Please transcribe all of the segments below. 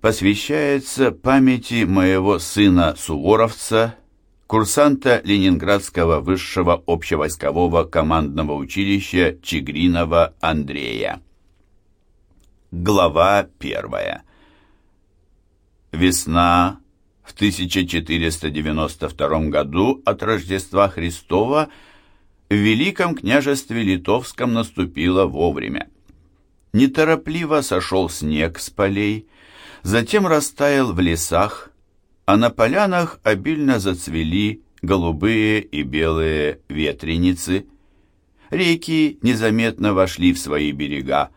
посвящается памяти моего сына Суворовца, курсанта Ленинградского высшего общевойскового командного училища Чигринова Андрея. Глава первая. Весна в 1492 году от Рождества Христова в Великом княжестве Литовском наступила вовремя. Неторопливо сошел снег с полей, затем растаял в лесах, а на полянах обильно зацвели голубые и белые ветреницы. Реки незаметно вошли в свои берега,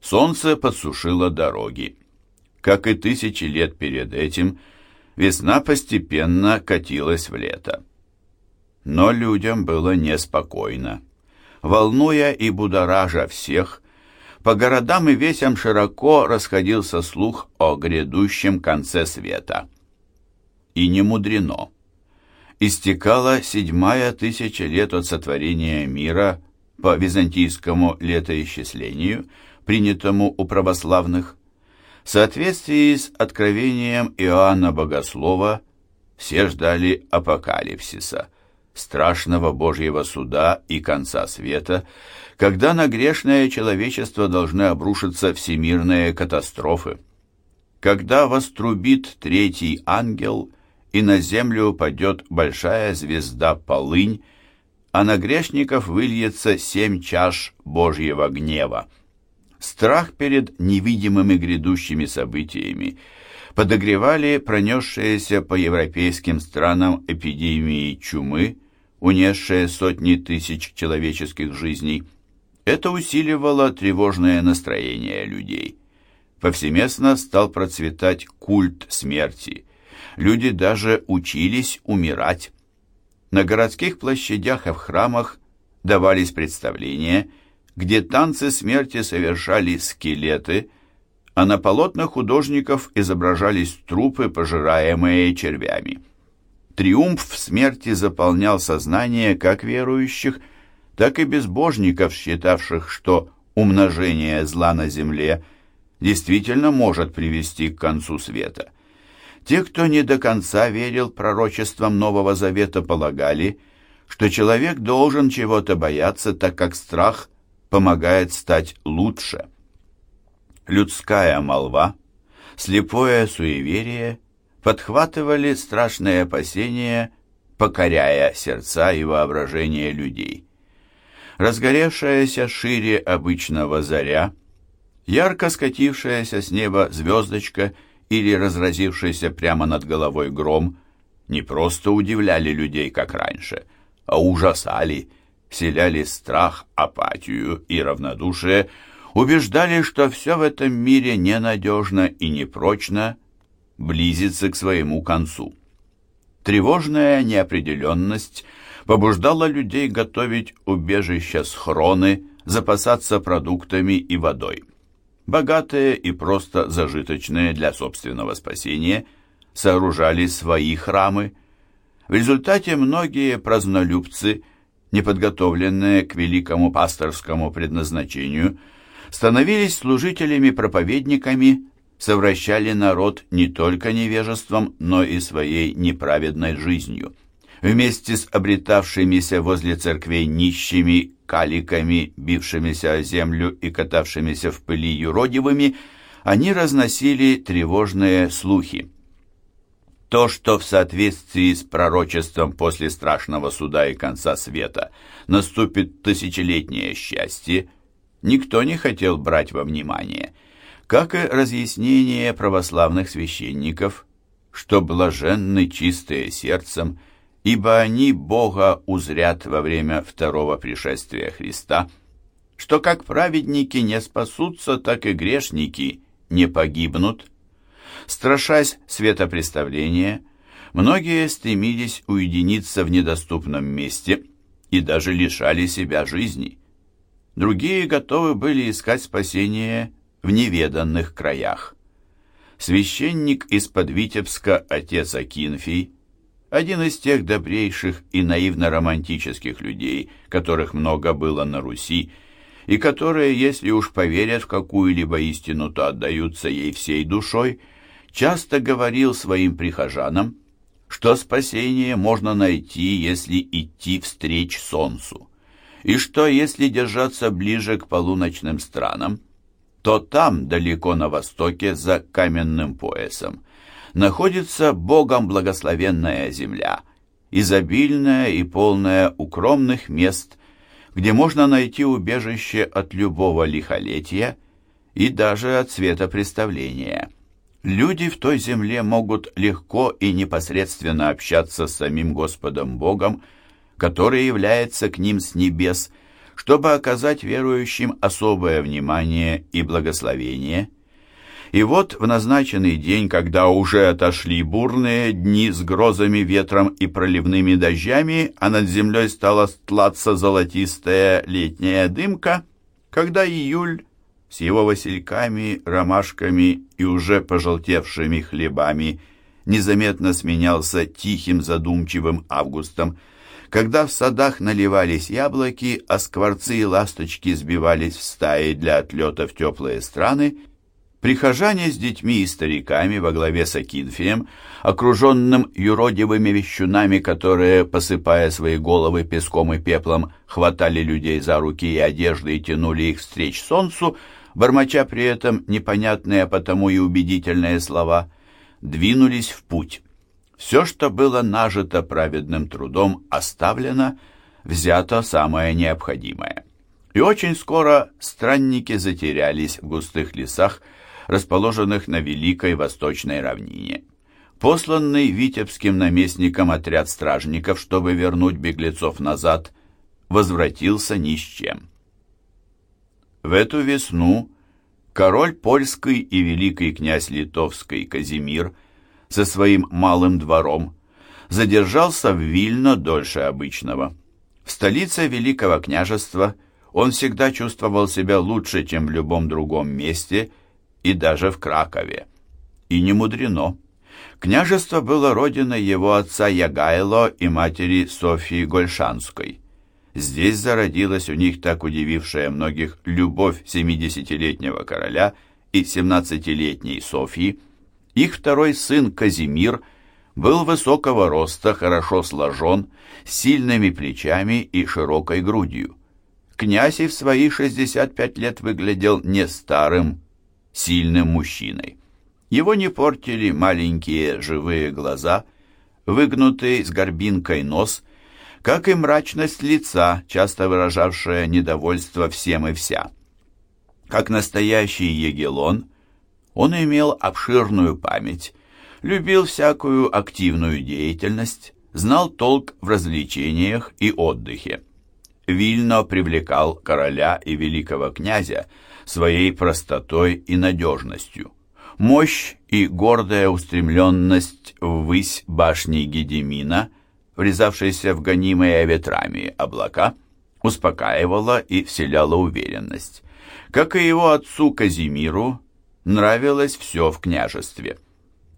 солнце подсушило дороги. Как и тысячи лет перед этим, весна постепенно катилась в лето. Но людям было неспокойно. Волнуя и будоража всех, по городам и весям широко расходился слух о грядущем конце света. И не мудрено. Истекала седьмая тысяча лет от сотворения мира по византийскому летоисчислению, принятому у православных. В соответствии с откровением Иоанна Богослова все ждали апокалипсиса, страшного Божьего суда и конца света, когда на грешное человечество должны обрушиться всемирные катастрофы. Когда вострубит третий ангел, и на землю упадет большая звезда полынь, а на грешников выльется семь чаш Божьего гнева. Страх перед невидимыми грядущими событиями подогревали пронесшиеся по европейским странам эпидемии чумы, унесшие сотни тысяч человеческих жизней, это усиливало тревожное настроение людей. Повсеместно стал процветать культ смерти. Люди даже учились умирать. На городских площадях и в храмах давались представления, где танцы смерти совершали скелеты, а на полотнах художников изображались трупы, пожираемые червями. Триумф смерти заполнял сознание как верующих, так и безбожников, считавших, что умножение зла на земле действительно может привести к концу света. Те, кто не до конца верил пророчествам Нового Завета, полагали, что человек должен чего-то бояться, так как страх помогает стать лучше. Людская молва, слепое суеверие подхватывали страшные опасения, покоряя сердца и воображение людей. Разгоревшаяся шире обычного заря, ярко скатившаяся с неба звездочка или разразившийся прямо над головой гром не просто удивляли людей, как раньше, а ужасали, вселяли страх, апатию и равнодушие, убеждали, что все в этом мире ненадежно и непрочно, близится к своему концу. Тревожная неопределенность – побуждала людей готовить убежища схроны, запасаться продуктами и водой. Богатые и просто зажиточные для собственного спасения сооружали свои храмы. В результате многие празднолюбцы, неподготовленные к великому пасторскому предназначению, становились служителями-проповедниками, совращали народ не только невежеством, но и своей неправедной жизнью вместе с обретавшимися возле церквей нищими, каликами, бившимися о землю и катавшимися в пыли юродивыми, они разносили тревожные слухи. То, что в соответствии с пророчеством после страшного суда и конца света наступит тысячелетнее счастье, никто не хотел брать во внимание, как и разъяснение православных священников, что блаженны чистые сердцем – ибо они Бога узрят во время второго пришествия Христа, что как праведники не спасутся, так и грешники не погибнут. Страшась светопреставления, многие стремились уединиться в недоступном месте и даже лишали себя жизни. Другие готовы были искать спасение в неведанных краях. Священник из-под отец Акинфий, один из тех добрейших и наивно-романтических людей, которых много было на Руси, и которые, если уж поверят в какую-либо истину, то отдаются ей всей душой, часто говорил своим прихожанам, что спасение можно найти, если идти встреч солнцу, и что если держаться ближе к полуночным странам, то там, далеко на востоке, за каменным поясом, находится Богом благословенная земля, изобильная и полная укромных мест, где можно найти убежище от любого лихолетия и даже от светопреставления. Люди в той земле могут легко и непосредственно общаться с самим Господом Богом, который является к ним с небес, чтобы оказать верующим особое внимание и благословение. И вот в назначенный день, когда уже отошли бурные дни с грозами, ветром и проливными дождями, а над землей стала стлаться золотистая летняя дымка, когда июль с его васильками, ромашками и уже пожелтевшими хлебами незаметно сменялся тихим задумчивым августом, когда в садах наливались яблоки, а скворцы и ласточки сбивались в стаи для отлета в теплые страны, прихожане с детьми и стариками во главе с Акинфием, окруженным юродивыми вещунами, которые, посыпая свои головы песком и пеплом, хватали людей за руки и одежды и тянули их встреч солнцу, бормоча при этом непонятные, а потому и убедительные слова, двинулись в путь. Все, что было нажито праведным трудом, оставлено, взято самое необходимое. И очень скоро странники затерялись в густых лесах, расположенных на Великой Восточной равнине. Посланный витебским наместником отряд стражников, чтобы вернуть беглецов назад, возвратился ни с чем. В эту весну король польский и великий князь литовский Казимир со своим малым двором задержался в Вильно дольше обычного. В столице Великого княжества он всегда чувствовал себя лучше, чем в любом другом месте, и даже в Кракове. И не мудрено. Княжество было родиной его отца Ягайло и матери Софии Гольшанской. Здесь зародилась у них так удивившая многих любовь 70-летнего короля и 17-летней Софьи. Их второй сын Казимир был высокого роста, хорошо сложен, с сильными плечами и широкой грудью. Князь и в свои 65 лет выглядел не старым, сильным мужчиной. Его не портили маленькие живые глаза, выгнутый с горбинкой нос – как и мрачность лица, часто выражавшая недовольство всем и вся. Как настоящий егелон, он имел обширную память, любил всякую активную деятельность, знал толк в развлечениях и отдыхе. Вильно привлекал короля и великого князя своей простотой и надежностью. Мощь и гордая устремленность ввысь башни Гедемина – врезавшаяся в гонимые ветрами облака, успокаивала и вселяла уверенность. Как и его отцу Казимиру, нравилось все в княжестве.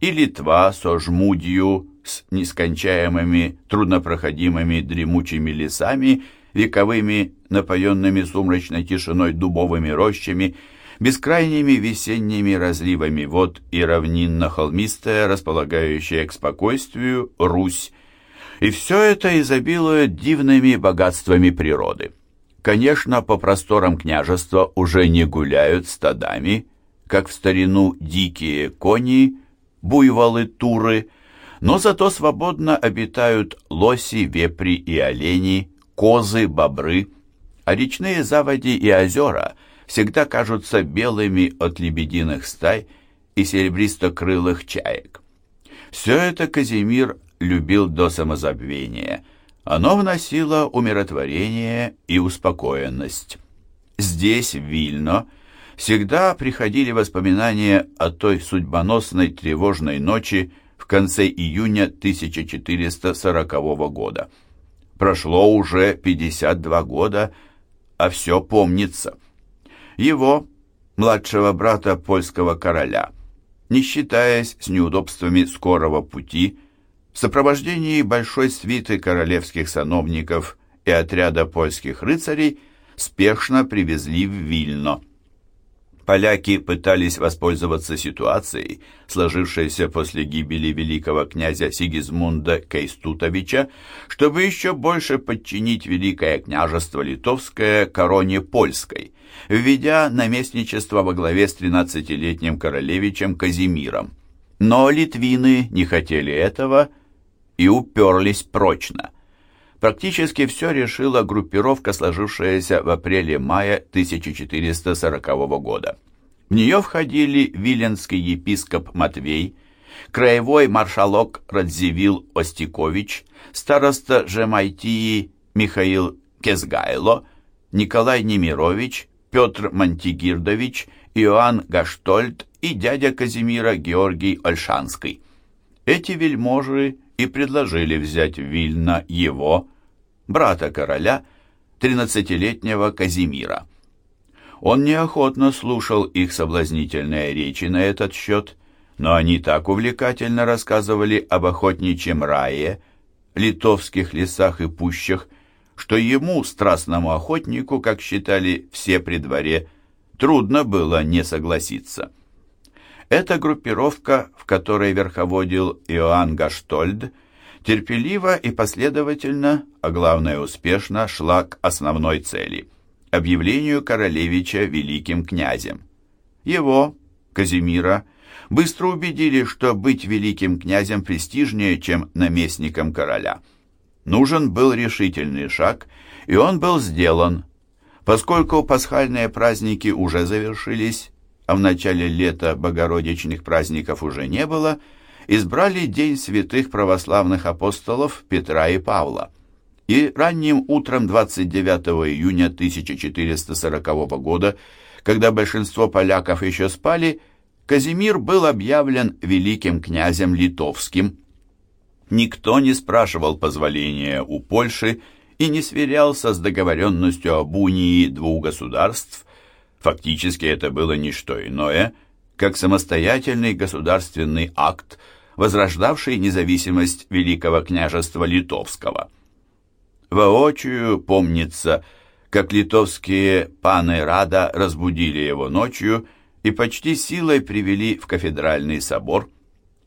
И Литва со жмудью, с нескончаемыми, труднопроходимыми дремучими лесами, вековыми, напоенными сумрачной тишиной дубовыми рощами, бескрайними весенними разливами вод и равнинно-холмистая, располагающая к спокойствию, Русь, и все это изобилует дивными богатствами природы. Конечно, по просторам княжества уже не гуляют стадами, как в старину дикие кони, буйволы, туры, но зато свободно обитают лоси, вепри и олени, козы, бобры, а речные заводи и озера всегда кажутся белыми от лебединых стай и серебристо-крылых чаек. Все это Казимир любил до самозабвения. Оно вносило умиротворение и успокоенность. Здесь, в Вильно, всегда приходили воспоминания о той судьбоносной тревожной ночи в конце июня 1440 года. Прошло уже 52 года, а все помнится. Его, младшего брата польского короля, не считаясь с неудобствами скорого пути, в сопровождении большой свиты королевских сановников и отряда польских рыцарей спешно привезли в Вильно. Поляки пытались воспользоваться ситуацией, сложившейся после гибели великого князя Сигизмунда Кейстутовича, чтобы еще больше подчинить Великое княжество Литовское короне польской, введя наместничество во главе с 13-летним королевичем Казимиром. Но литвины не хотели этого и уперлись прочно. Практически все решила группировка, сложившаяся в апреле-мае 1440 года. В нее входили виленский епископ Матвей, краевой маршалок Радзивилл Остикович, староста Жемайтии Михаил Кезгайло, Николай Немирович, Петр Мантигирдович, Иоанн Гаштольд и дядя Казимира Георгий Ольшанский. Эти вельможи и предложили взять в Вильно его, брата короля, тринадцатилетнего Казимира. Он неохотно слушал их соблазнительные речи на этот счет, но они так увлекательно рассказывали об охотничьем рае, литовских лесах и пущах, что ему, страстному охотнику, как считали все при дворе, трудно было не согласиться. Эта группировка, в которой верховодил Иоанн Гаштольд, терпеливо и последовательно, а главное успешно, шла к основной цели – объявлению королевича великим князем. Его, Казимира, быстро убедили, что быть великим князем престижнее, чем наместником короля. Нужен был решительный шаг, и он был сделан. Поскольку пасхальные праздники уже завершились, а в начале лета богородичных праздников уже не было, избрали День святых православных апостолов Петра и Павла. И ранним утром 29 июня 1440 года, когда большинство поляков еще спали, Казимир был объявлен великим князем литовским. Никто не спрашивал позволения у Польши и не сверялся с договоренностью об унии двух государств, Фактически это было не что иное, как самостоятельный государственный акт, возрождавший независимость Великого княжества Литовского. Воочию помнится, как литовские паны Рада разбудили его ночью и почти силой привели в кафедральный собор.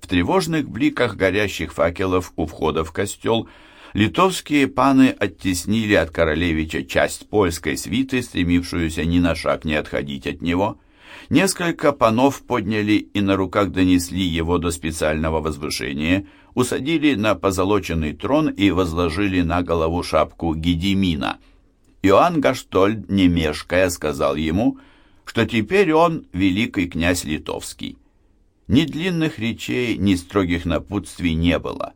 В тревожных бликах горящих факелов у входа в костел – литовские паны оттеснили от королевича часть польской свиты, стремившуюся ни на шаг не отходить от него. Несколько панов подняли и на руках донесли его до специального возвышения, усадили на позолоченный трон и возложили на голову шапку Гедимина. Иоанн Гаштольд, не мешкая, сказал ему, что теперь он великий князь литовский. Ни длинных речей, ни строгих напутствий не было –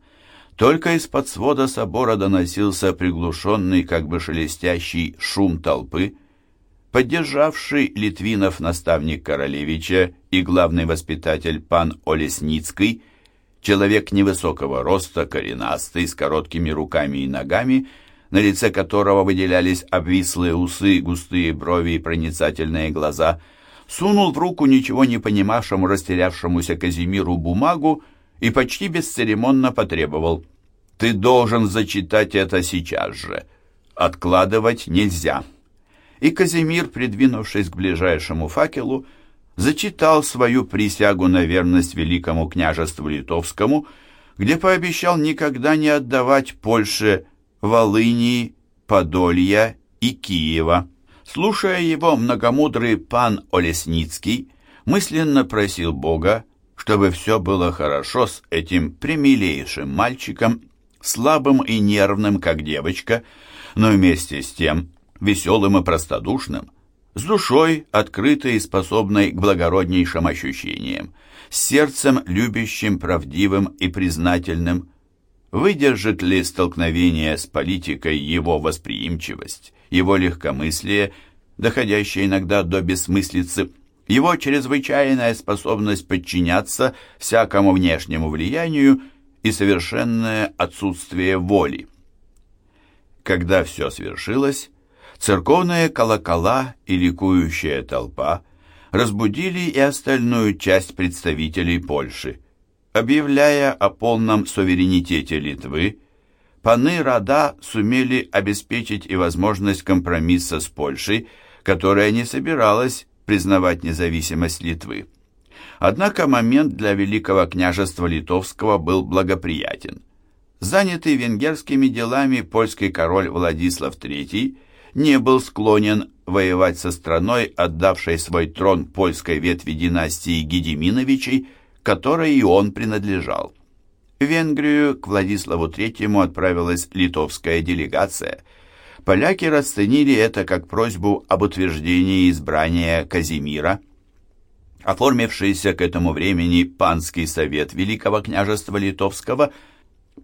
только из-под свода собора доносился приглушенный, как бы шелестящий шум толпы. Поддержавший Литвинов наставник Королевича и главный воспитатель пан Олесницкий, человек невысокого роста, коренастый, с короткими руками и ногами, на лице которого выделялись обвислые усы, густые брови и проницательные глаза, сунул в руку ничего не понимавшему растерявшемуся Казимиру бумагу и почти бесцеремонно потребовал «Ты должен зачитать это сейчас же. Откладывать нельзя». И Казимир, придвинувшись к ближайшему факелу, зачитал свою присягу на верность великому княжеству литовскому, где пообещал никогда не отдавать Польше Волынии, Подолья и Киева. Слушая его, многомудрый пан Олесницкий мысленно просил Бога, чтобы все было хорошо с этим примилейшим мальчиком, слабым и нервным, как девочка, но вместе с тем веселым и простодушным, с душой, открытой и способной к благороднейшим ощущениям, с сердцем любящим, правдивым и признательным. Выдержит ли столкновение с политикой его восприимчивость, его легкомыслие, доходящее иногда до бессмыслицы, его чрезвычайная способность подчиняться всякому внешнему влиянию и совершенное отсутствие воли. Когда все свершилось, церковные колокола и ликующая толпа разбудили и остальную часть представителей Польши. Объявляя о полном суверенитете Литвы, паны Рада сумели обеспечить и возможность компромисса с Польшей, которая не собиралась признавать независимость Литвы. Однако момент для Великого княжества Литовского был благоприятен. Занятый венгерскими делами польский король Владислав III не был склонен воевать со страной, отдавшей свой трон польской ветви династии Гедеминовичей, которой и он принадлежал. В Венгрию к Владиславу III отправилась литовская делегация. Поляки расценили это как просьбу об утверждении избрания Казимира. Оформившийся к этому времени Панский совет Великого княжества Литовского,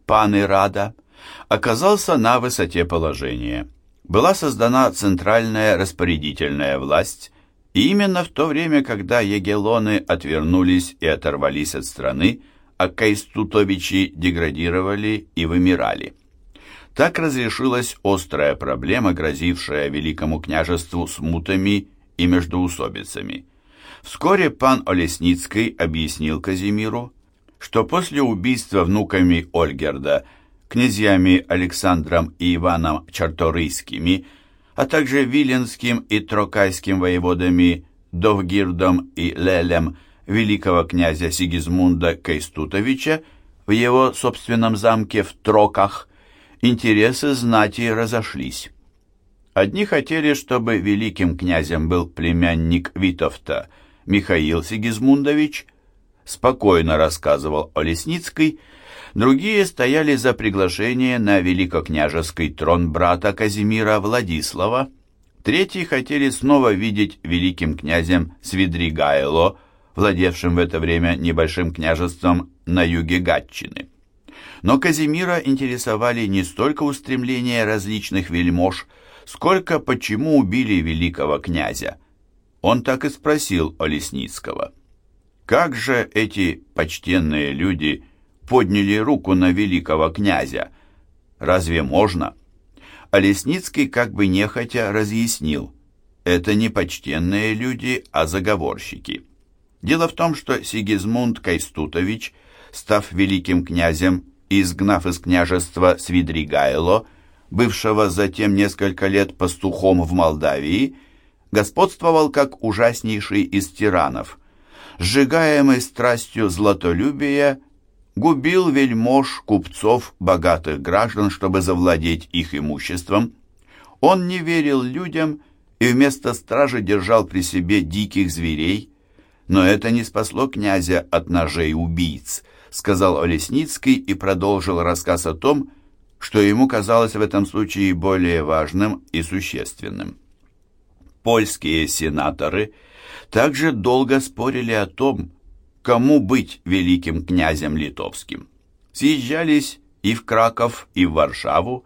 паны Рада, оказался на высоте положения. Была создана центральная распорядительная власть, и именно в то время, когда егелоны отвернулись и оторвались от страны, а Кайстутовичи деградировали и вымирали. Так разрешилась острая проблема, грозившая Великому княжеству смутами и междоусобицами. Вскоре пан Олесницкий объяснил Казимиру, что после убийства внуками Ольгерда, князьями Александром и Иваном Чарторийскими, а также Виленским и Трокайским воеводами Довгирдом и Лелем, великого князя Сигизмунда Кейстутовича в его собственном замке в Троках, интересы знати разошлись. Одни хотели, чтобы великим князем был племянник Витовта Михаил Сигизмундович, спокойно рассказывал о Лесницкой, другие стояли за приглашение на великокняжеский трон брата Казимира Владислава, третьи хотели снова видеть великим князем Свидригайло, владевшим в это время небольшим княжеством на юге Гатчины. Но Казимира интересовали не столько устремления различных вельмож, сколько почему убили великого князя. Он так и спросил о Лесницкого. Как же эти почтенные люди подняли руку на великого князя? Разве можно? А Лесницкий как бы нехотя разъяснил. Это не почтенные люди, а заговорщики. Дело в том, что Сигизмунд Кайстутович, став великим князем и изгнав из княжества Свидригайло, бывшего затем несколько лет пастухом в Молдавии, господствовал как ужаснейший из тиранов. Сжигаемый страстью златолюбия, губил вельмож, купцов, богатых граждан, чтобы завладеть их имуществом. Он не верил людям и вместо стражи держал при себе диких зверей, но это не спасло князя от ножей убийц, сказал Олесницкий и продолжил рассказ о том, что ему казалось в этом случае более важным и существенным. Польские сенаторы также долго спорили о том, кому быть великим князем литовским. Съезжались и в Краков, и в Варшаву,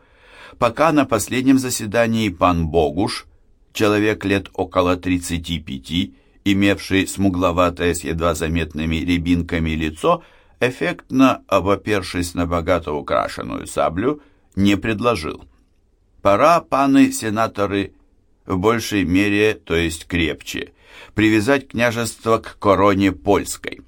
пока на последнем заседании пан Богуш, человек лет около 35, имевший смугловатое с едва заметными рябинками лицо, эффектно обопершись на богато украшенную саблю, не предложил. Пора, паны-сенаторы, в большей мере, то есть крепче, привязать княжество к короне польской.